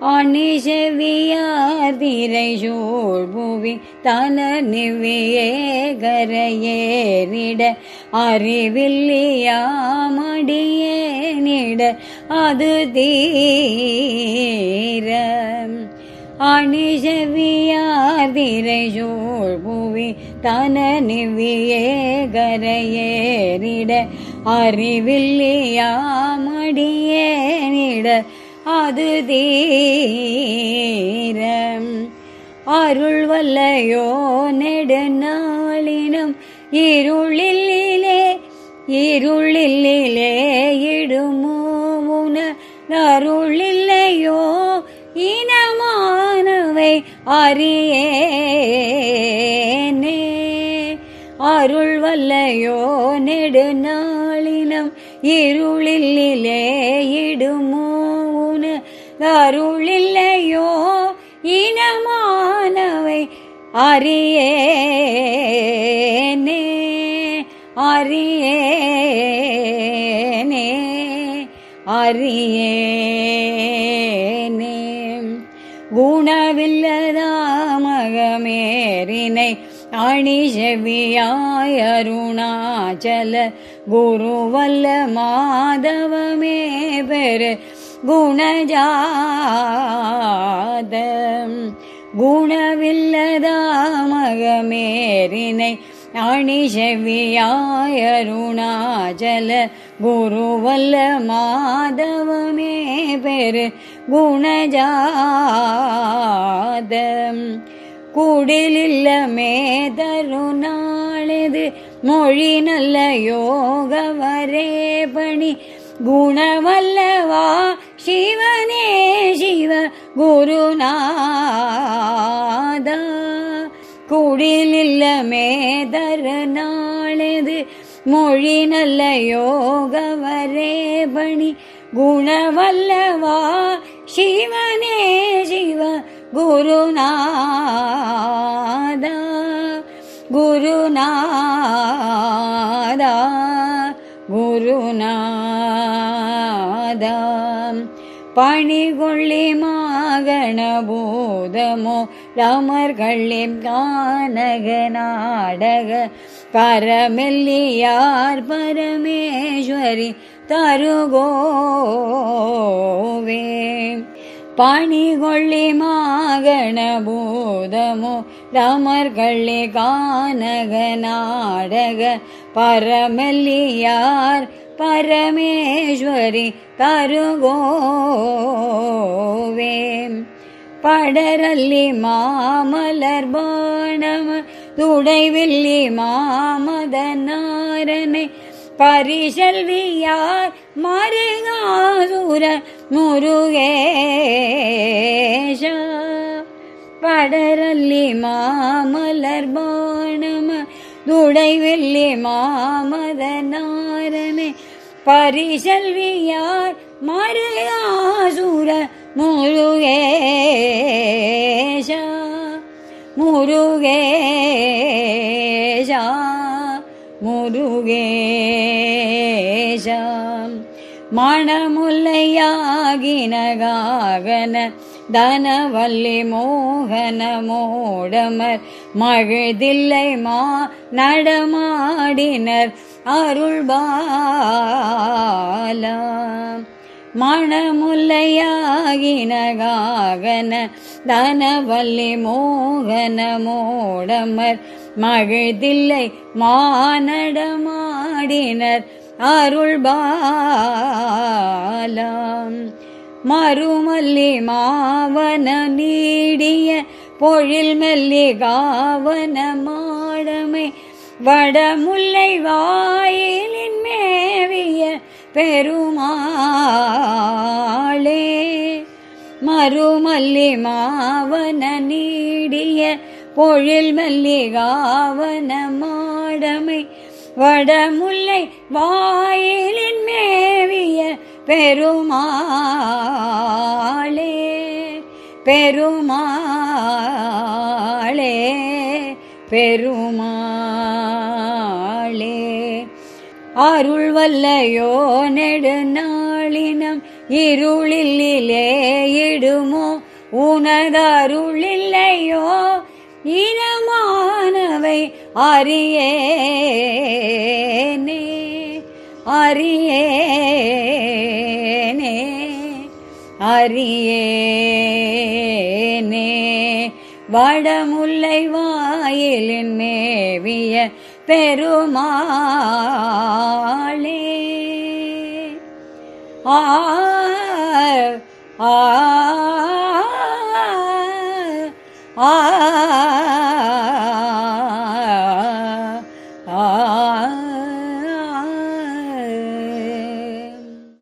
அணிசெவியார் திரை சூழ்புவி தன நிவியே கரையேறிட அறிவில்லியாமடியேனிட அது தீர. அணிசெவியார் திரை சூழ்புவி தன நிவியே கரையேறிட அறிவில்லியாமடியேனிட அது தீரம். அருள் வல்லையோ நெடுநாளினும் இருளிலே இருளிலே இடுமோ உன அருளில்லையோ இனமானவை அறியேனே. அருள் வல்லையோ நெடுநாளினம் இருளிலே இடுமோ உன அருளில்லையோ? இனமானவை அறியேனே அறியேனே அறியேனே. குணவில்லதாமகமேரினை அணிசெவியாய் அருணாச்சல குருவல்ல மாதவமே பெரு குணஜாத குணவில்லதாமகமேரினை அணிசெவியாய் குருவல்ல மாதவமே பெரு குணஜாதம். குடிலில்லமே தருநாளது மொழி நல்ல யோக வரே பணி. குணவல்ல சிவ குருநாதா குடிலில்லமே தருநாளது. மொழி நல்ல யோக வரே பணி. குணவல்லவா சிவனே சிவ குருநாதா. பணிகொள்ளி மாகணபூதமோ ரமர்களே கானக நாடக பரமெல்லியார் பரமேஸ்வரி தருகோவே. பணிகொள்ளி மாகணபூதமோ ரமர்களே கானக நாடக பரமெல்லியார் பரமேஸ்வரி தருகோவே. படரல்லி மாமலர் பாணம் துடைவில்லி மாமதனாரனை பரிசல்வியார் மருகாசுர முருகேஷ. படரல்லி மாமலர் பாணம் துடைவில்லி பரிசல்வியார் மறையாசுர முருகேஷா முருகேஷா முருகேஷா மணமுல்லையா நாகினகாகன தனவல்லி மோகன மோடமர் மகிழ்தில்லை மா நடமாடினர் அருள்பாலா மணமுல்லையாகினகாகன தனவல்லி மோகன மோடமர் மகிழ்தில்லை மானடமாடினர் அருள்பாலாம் மறுமல்லி மாவன நீடிய பொழில் மெல்லி காவன மாடமை. வடமுல்லை வாயிலின் மேவிய பெருமாளே. மறுமல்லி மாவன நீடிய பொழில் மல்லி காவன மாடமை. வடமுல்லை வாயிலின் மேவிய பெருமாளே பெருமாளே பெருமாளே. அருள் வல்லையோ நெடுநாளினம் இருளிலே இடுமோ? உனதருளில்லையோ இனமானவை அறியேனே. அரியேனே அரியேனே வடமுல்லை வாயிலின் மேவிய பெருமாளே ஆ ஆ ஆ